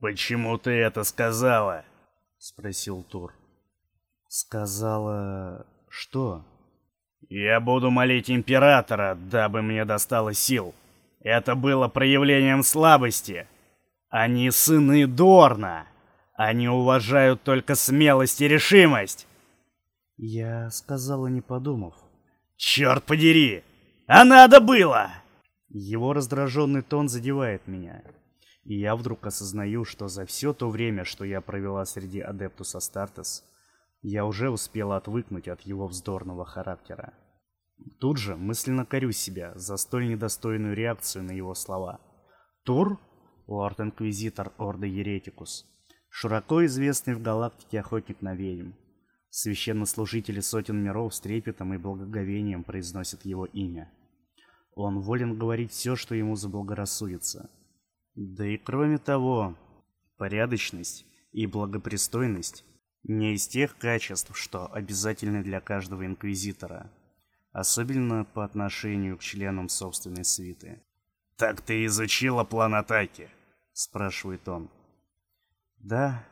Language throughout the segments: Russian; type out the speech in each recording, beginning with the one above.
«Почему ты это сказала?» — спросил Тур. «Сказала... что?» «Я буду молить Императора, дабы мне достало сил. Это было проявлением слабости. Они сыны Дорна. Они уважают только смелость и решимость». Я сказала, не подумав. «Черт подери! А надо было!» Его раздраженный тон задевает меня. И я вдруг осознаю, что за все то время, что я провела среди Адептус Астартес, я уже успела отвыкнуть от его вздорного характера. Тут же мысленно корю себя за столь недостойную реакцию на его слова. Тур, лорд-инквизитор Ордо Еретикус, широко известный в галактике охотник на ведьм. Священнослужители сотен миров с трепетом и благоговением произносят его имя. Он волен говорить все, что ему заблагорассудится. Да и кроме того, порядочность и благопристойность не из тех качеств, что обязательны для каждого инквизитора, особенно по отношению к членам собственной свиты. «Так ты изучила план атаки?» – спрашивает он. «Да,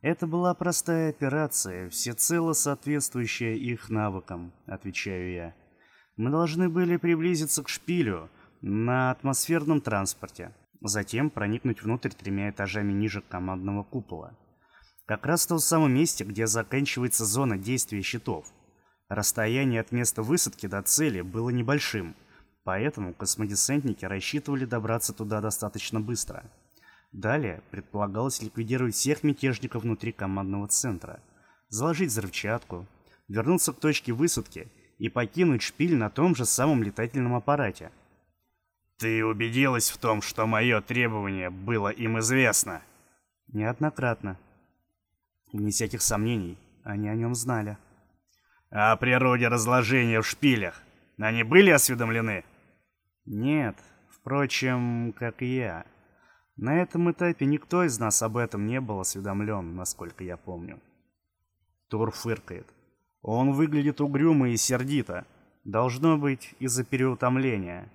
это была простая операция, всецело соответствующая их навыкам», – отвечаю я. Мы должны были приблизиться к шпилю на атмосферном транспорте, затем проникнуть внутрь тремя этажами ниже командного купола. Как раз в том самом месте, где заканчивается зона действия щитов. Расстояние от места высадки до цели было небольшим, поэтому космодесантники рассчитывали добраться туда достаточно быстро. Далее предполагалось ликвидировать всех мятежников внутри командного центра, заложить взрывчатку, вернуться к точке высадки и покинуть шпиль на том же самом летательном аппарате. Ты убедилась в том, что мое требование было им известно? Неоднократно. Вне всяких сомнений, они о нем знали. О природе разложения в шпилях они были осведомлены? Нет, впрочем, как и я. На этом этапе никто из нас об этом не был осведомлен, насколько я помню. Тур фыркает. Он выглядит угрюмо и сердито. Должно быть, из-за переутомления.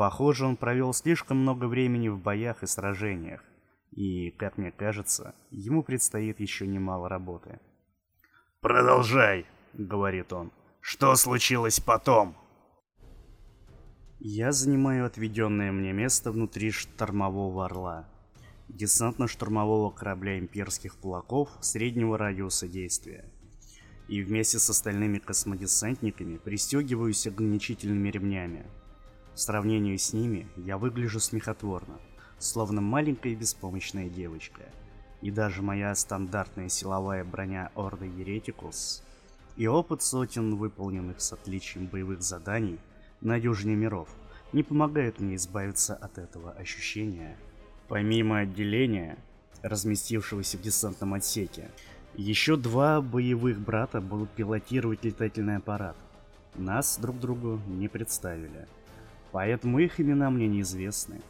Похоже, он провел слишком много времени в боях и сражениях. И, как мне кажется, ему предстоит еще немало работы. «Продолжай», — говорит он. «Что случилось потом?» Я занимаю отведенное мне место внутри штормового орла. Десантно-штурмового корабля имперских кулаков среднего радиуса действия и вместе с остальными космодесантниками пристегиваюсь ограничительными ремнями. В сравнении с ними я выгляжу смехотворно, словно маленькая беспомощная девочка. И даже моя стандартная силовая броня Орда Еретикус и опыт сотен выполненных с отличием боевых заданий на дюжине миров не помогают мне избавиться от этого ощущения. Помимо отделения, разместившегося в десантном отсеке, еще два боевых брата будут пилотировать летательный аппарат. Нас друг другу не представили. Поэтому их имена мне неизвестны.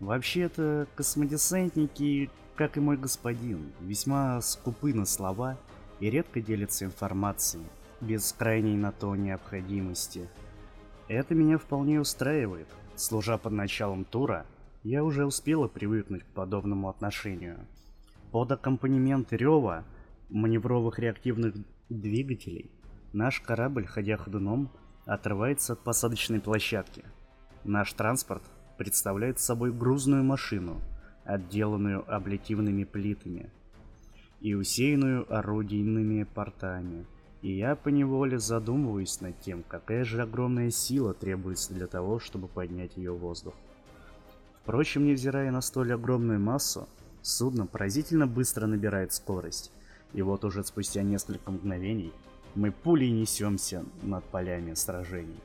Вообще-то, космодесантники, как и мой господин, весьма скупы на слова и редко делятся информацией, без крайней на то необходимости. Это меня вполне устраивает. Служа под началом тура, я уже успела привыкнуть к подобному отношению. Под аккомпанемент рева маневровых реактивных двигателей, наш корабль, ходя ходуном, отрывается от посадочной площадки. Наш транспорт представляет собой грузную машину, отделанную облитивными плитами и усеянную орудийными портами. И я поневоле задумываюсь над тем, какая же огромная сила требуется для того, чтобы поднять ее в воздух. Впрочем, невзирая на столь огромную массу, судно поразительно быстро набирает скорость – и вот уже спустя несколько мгновений мы пулей несемся над полями сражений.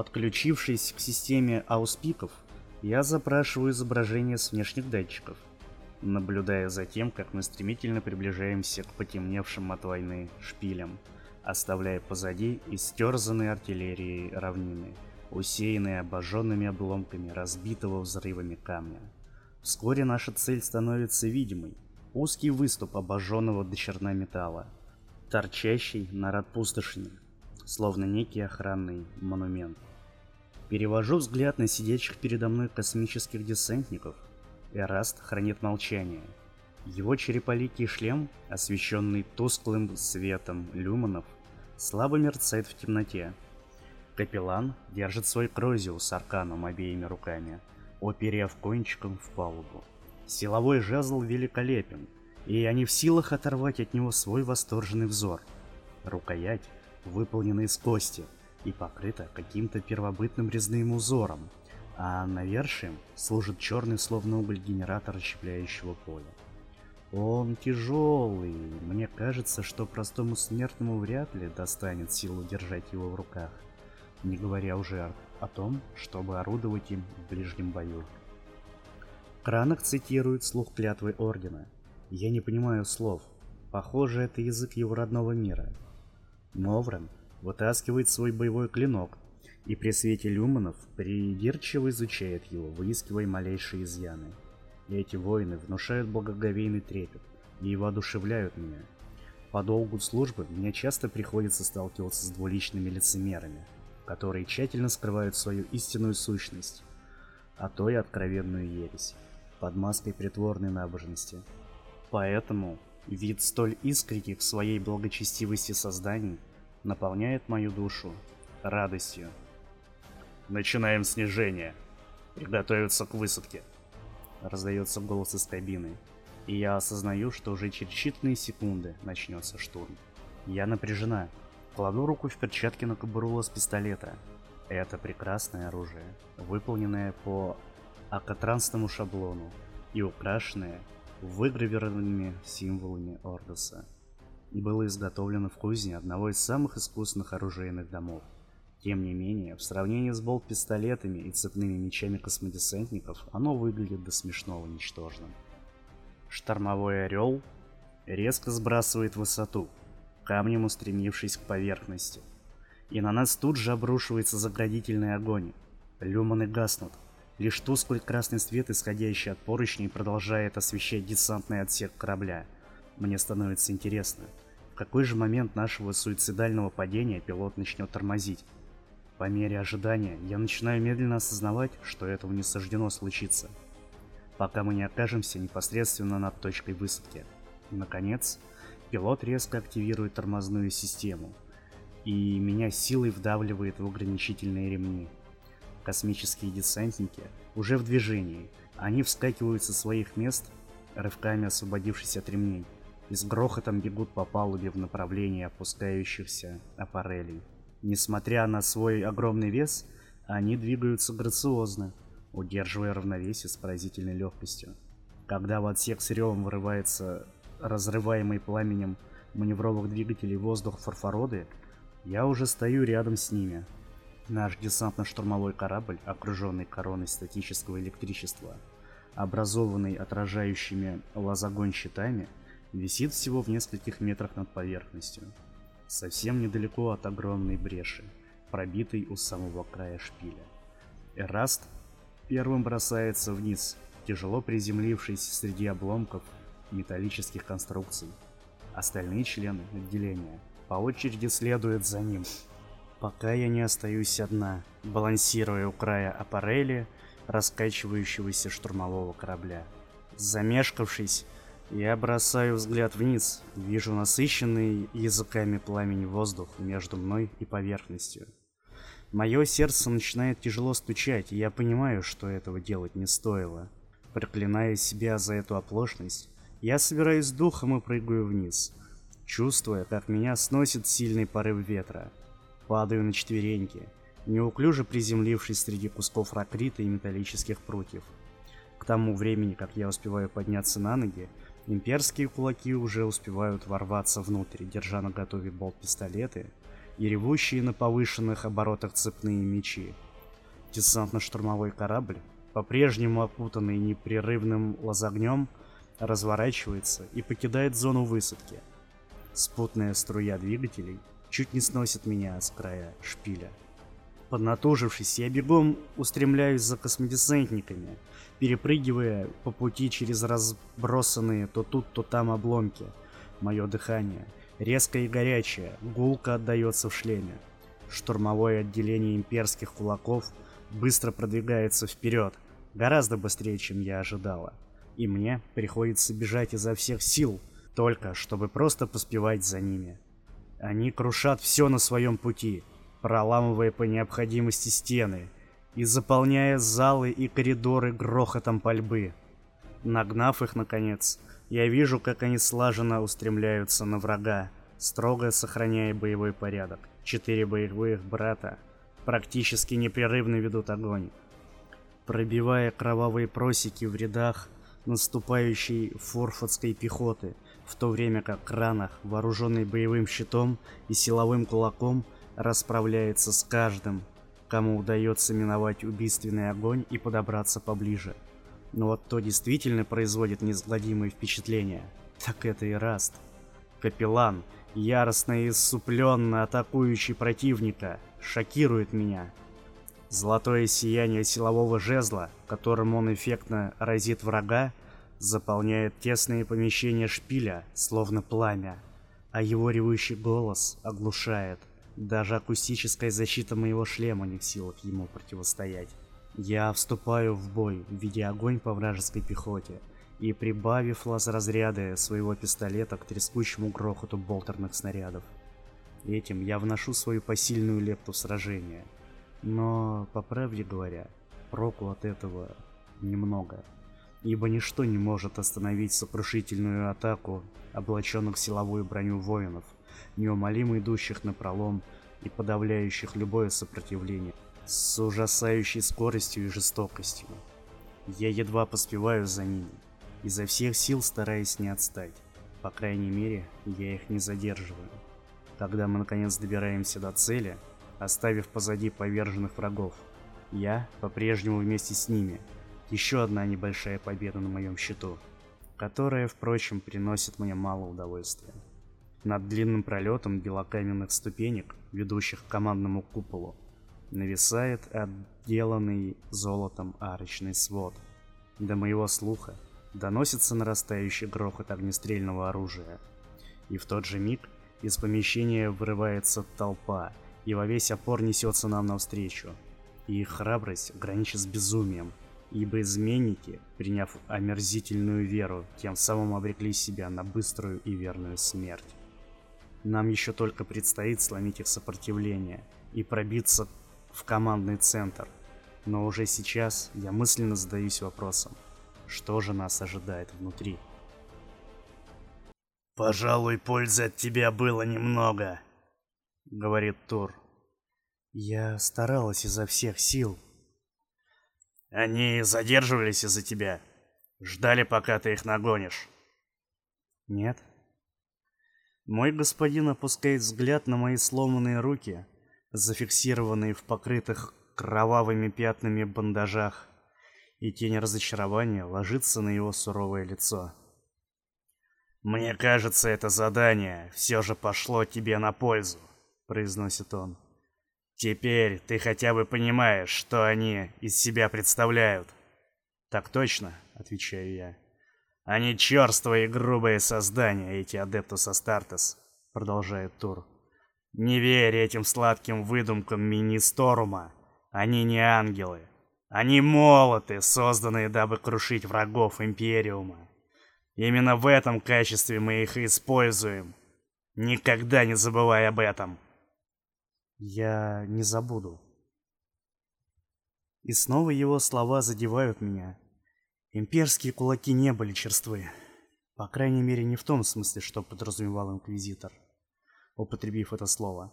Подключившись к системе ауспиков, я запрашиваю изображение с внешних датчиков, наблюдая за тем, как мы стремительно приближаемся к потемневшим от войны шпилям, оставляя позади истерзанные артиллерией равнины, усеянные обожженными обломками разбитого взрывами камня. Вскоре наша цель становится видимой — Узкий выступ обожженного до черна металла, торчащий над пустошами, словно некий охранный монумент. Перевожу взгляд на сидящих передо мной космических десантников Эраст хранит молчание. Его череполикий шлем, освещенный тусклым светом люминов, слабо мерцает в темноте. Капеллан держит свой крозиус с арканом обеими руками, оперев кончиком в палубу. Силовой жезл великолепен, и я не в силах оторвать от него свой восторженный взор. Рукоять выполнена из кости и покрыта каким-то первобытным резным узором, а навершием служит черный словно уголь генератор расщепляющего поля. Он тяжелый, мне кажется, что простому смертному вряд ли достанет силу держать его в руках, не говоря уже о, том, чтобы орудовать им в ближнем бою. Кранах цитирует слух клятвы Ордена. Я не понимаю слов. Похоже, это язык его родного мира. Моврен вытаскивает свой боевой клинок, и при свете люминов придирчиво изучает его, выискивая малейшие изъяны. И эти воины внушают благоговейный трепет и воодушевляют меня. По долгу службы мне часто приходится сталкиваться с двуличными лицемерами, которые тщательно скрывают свою истинную сущность, а то и откровенную ересь, под маской притворной набожности. Поэтому вид столь искренних в своей благочестивости созданий наполняет мою душу радостью. Начинаем снижение. Приготовиться к высадке. Раздается голос из кабины, и я осознаю, что уже через считанные секунды начнется штурм. Я напряжена. Кладу руку в перчатки на кобуру с пистолета. Это прекрасное оружие, выполненное по акатранскому шаблону и украшенное выгравированными символами Ордоса. Было изготовлено в кузне одного из самых искусных оружейных домов. Тем не менее, в сравнении с болт-пистолетами и цепными мечами космодесантников, оно выглядит до смешного ничтожным. Штормовой орел резко сбрасывает высоту, камнем устремившись к поверхности. И на нас тут же обрушивается заградительный огонь. Люманы гаснут. Лишь тусклый красный свет, исходящий от поручней, продолжает освещать десантный отсек корабля. Мне становится интересно, в какой же момент нашего суицидального падения пилот начнет тормозить. По мере ожидания я начинаю медленно осознавать, что этого не суждено случиться, пока мы не окажемся непосредственно над точкой высадки. Наконец, пилот резко активирует тормозную систему, и меня силой вдавливает в ограничительные ремни. Космические десантники уже в движении, они вскакивают со своих мест, рывками освободившись от ремней, и с грохотом бегут по палубе в направлении опускающихся аппарелей. Несмотря на свой огромный вес, они двигаются грациозно, удерживая равновесие с поразительной легкостью. Когда в отсек с ревом вырывается разрываемый пламенем маневровых двигателей воздух фарфороды, я уже стою рядом с ними. Наш десантно-штурмовой корабль, окруженный короной статического электричества, образованный отражающими лазогон щитами, висит всего в нескольких метрах над поверхностью совсем недалеко от огромной бреши, пробитой у самого края шпиля. Эраст первым бросается вниз, тяжело приземлившись среди обломков металлических конструкций. Остальные члены отделения по очереди следуют за ним, пока я не остаюсь одна, балансируя у края аппарели раскачивающегося штурмового корабля. Замешкавшись, я бросаю взгляд вниз, вижу насыщенный языками пламени воздух между мной и поверхностью. Мое сердце начинает тяжело стучать, и я понимаю, что этого делать не стоило. Проклиная себя за эту оплошность, я собираюсь с духом и прыгаю вниз, чувствуя, как меня сносит сильный порыв ветра. Падаю на четвереньки, неуклюже приземлившись среди кусков ракрита и металлических прутьев. К тому времени, как я успеваю подняться на ноги, Имперские кулаки уже успевают ворваться внутрь, держа на готове болт-пистолеты и ревущие на повышенных оборотах цепные мечи. Десантно-штурмовой корабль, по-прежнему опутанный непрерывным лазогнем, разворачивается и покидает зону высадки. Спутная струя двигателей чуть не сносит меня с края шпиля. Поднатужившись, я бегом устремляюсь за космодесантниками, перепрыгивая по пути через разбросанные то тут, то там обломки. Мое дыхание, резкое и горячее, гулко отдается в шлеме. Штурмовое отделение имперских кулаков быстро продвигается вперед, гораздо быстрее, чем я ожидала. и мне приходится бежать изо всех сил, только чтобы просто поспевать за ними. Они крушат все на своем пути, проламывая по необходимости стены и заполняя залы и коридоры грохотом пальбы. Нагнав их, наконец, я вижу, как они слаженно устремляются на врага, строго сохраняя боевой порядок. Четыре боевых брата практически непрерывно ведут огонь, пробивая кровавые просеки в рядах наступающей форфордской пехоты, в то время как Кранах, вооруженный боевым щитом и силовым кулаком, расправляется с каждым, кому удается миновать убийственный огонь и подобраться поближе. Но вот кто действительно производит неизгладимые впечатления, так это и Раст. Капеллан, яростно и исупленно атакующий противника, шокирует меня. Золотое сияние силового жезла, которым он эффектно разит врага, заполняет тесные помещения шпиля, словно пламя, а его ревущий голос оглушает. Даже акустическая защита моего шлема не в силах ему противостоять. Я вступаю в бой, видя огонь по вражеской пехоте, и прибавив лаз-разряды своего пистолета к трескучему грохоту болтерных снарядов. Этим я вношу свою посильную лепту в сражение. Но, по правде говоря, проку от этого немного. Ибо ничто не может остановить сокрушительную атаку облаченных в силовую броню воинов, неумолимо идущих на пролом и подавляющих любое сопротивление с ужасающей скоростью и жестокостью. Я едва поспеваю за ними, изо всех сил стараясь не отстать. По крайней мере, я их не задерживаю. Когда мы наконец добираемся до цели, оставив позади поверженных врагов, я по-прежнему вместе с ними. Еще одна небольшая победа на моем счету, которая, впрочем, приносит мне мало удовольствия. Над длинным пролетом белокаменных ступенек, ведущих к командному куполу, нависает отделанный золотом арочный свод. До моего слуха доносится нарастающий грохот огнестрельного оружия. И в тот же миг из помещения вырывается толпа, и во весь опор несется нам навстречу. И их храбрость граничит с безумием, ибо изменники, приняв омерзительную веру, тем самым обрекли себя на быструю и верную смерть. Нам еще только предстоит сломить их сопротивление и пробиться в командный центр. Но уже сейчас я мысленно задаюсь вопросом, что же нас ожидает внутри? «Пожалуй, пользы от тебя было немного», — говорит Тур. «Я старалась изо всех сил». «Они задерживались из-за тебя? Ждали, пока ты их нагонишь?» «Нет». Мой господин опускает взгляд на мои сломанные руки, зафиксированные в покрытых кровавыми пятнами бандажах, и тень разочарования ложится на его суровое лицо. «Мне кажется, это задание все же пошло тебе на пользу», — произносит он. «Теперь ты хотя бы понимаешь, что они из себя представляют». «Так точно», — отвечаю я. «Они черствые и грубые создания, эти Адептус Астартес», — продолжает Тур. Не верь этим сладким выдумкам Министорума. Они не ангелы. Они молоты, созданные, дабы крушить врагов Империума. Именно в этом качестве мы их используем. Никогда не забывай об этом. Я не забуду. И снова его слова задевают меня. Имперские кулаки не были черствы. По крайней мере, не в том смысле, что подразумевал Инквизитор употребив это слово.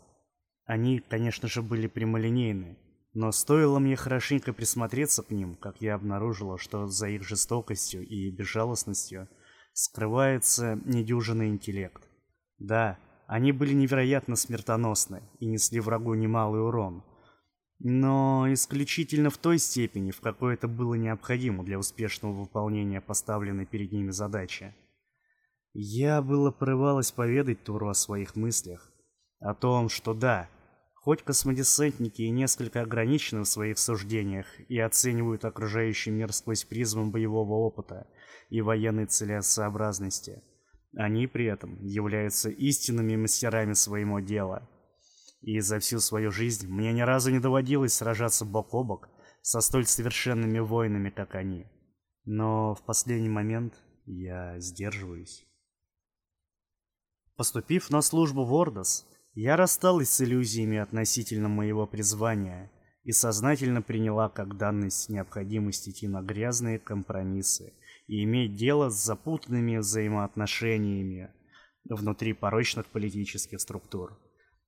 Они, конечно же, были прямолинейны, но стоило мне хорошенько присмотреться к ним, как я обнаружила, что за их жестокостью и безжалостностью скрывается недюжинный интеллект. Да, они были невероятно смертоносны и несли врагу немалый урон, но исключительно в той степени, в какой это было необходимо для успешного выполнения поставленной перед ними задачи. Я было порывалась поведать Туру о своих мыслях. О том, что да, хоть космодесантники и несколько ограничены в своих суждениях и оценивают окружающий мир сквозь призму боевого опыта и военной целесообразности, они при этом являются истинными мастерами своего дела. И за всю свою жизнь мне ни разу не доводилось сражаться бок о бок со столь совершенными воинами, как они. Но в последний момент я сдерживаюсь. Поступив на службу в Ордос, я рассталась с иллюзиями относительно моего призвания и сознательно приняла как данность необходимость идти на грязные компромиссы и иметь дело с запутанными взаимоотношениями внутри порочных политических структур.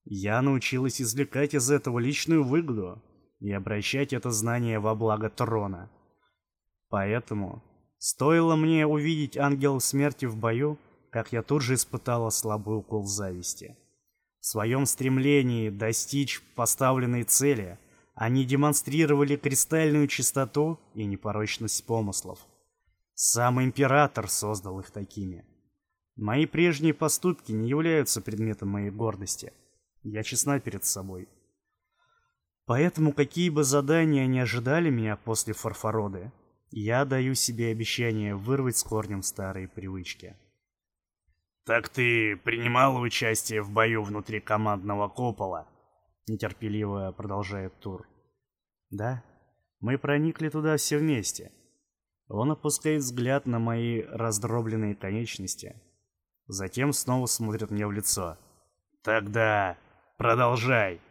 Я научилась извлекать из этого личную выгоду и обращать это знание во благо трона. Поэтому стоило мне увидеть ангелов смерти в бою, как я тут же испытала слабый укол зависти. В своем стремлении достичь поставленной цели они демонстрировали кристальную чистоту и непорочность помыслов. Сам император создал их такими. Мои прежние поступки не являются предметом моей гордости. Я честна перед собой. Поэтому какие бы задания ни ожидали меня после фарфороды, я даю себе обещание вырвать с корнем старые привычки. «Так ты принимала участие в бою внутри командного купола?» Нетерпеливо продолжает Тур. «Да, мы проникли туда все вместе». Он опускает взгляд на мои раздробленные конечности. Затем снова смотрит мне в лицо. «Тогда продолжай!»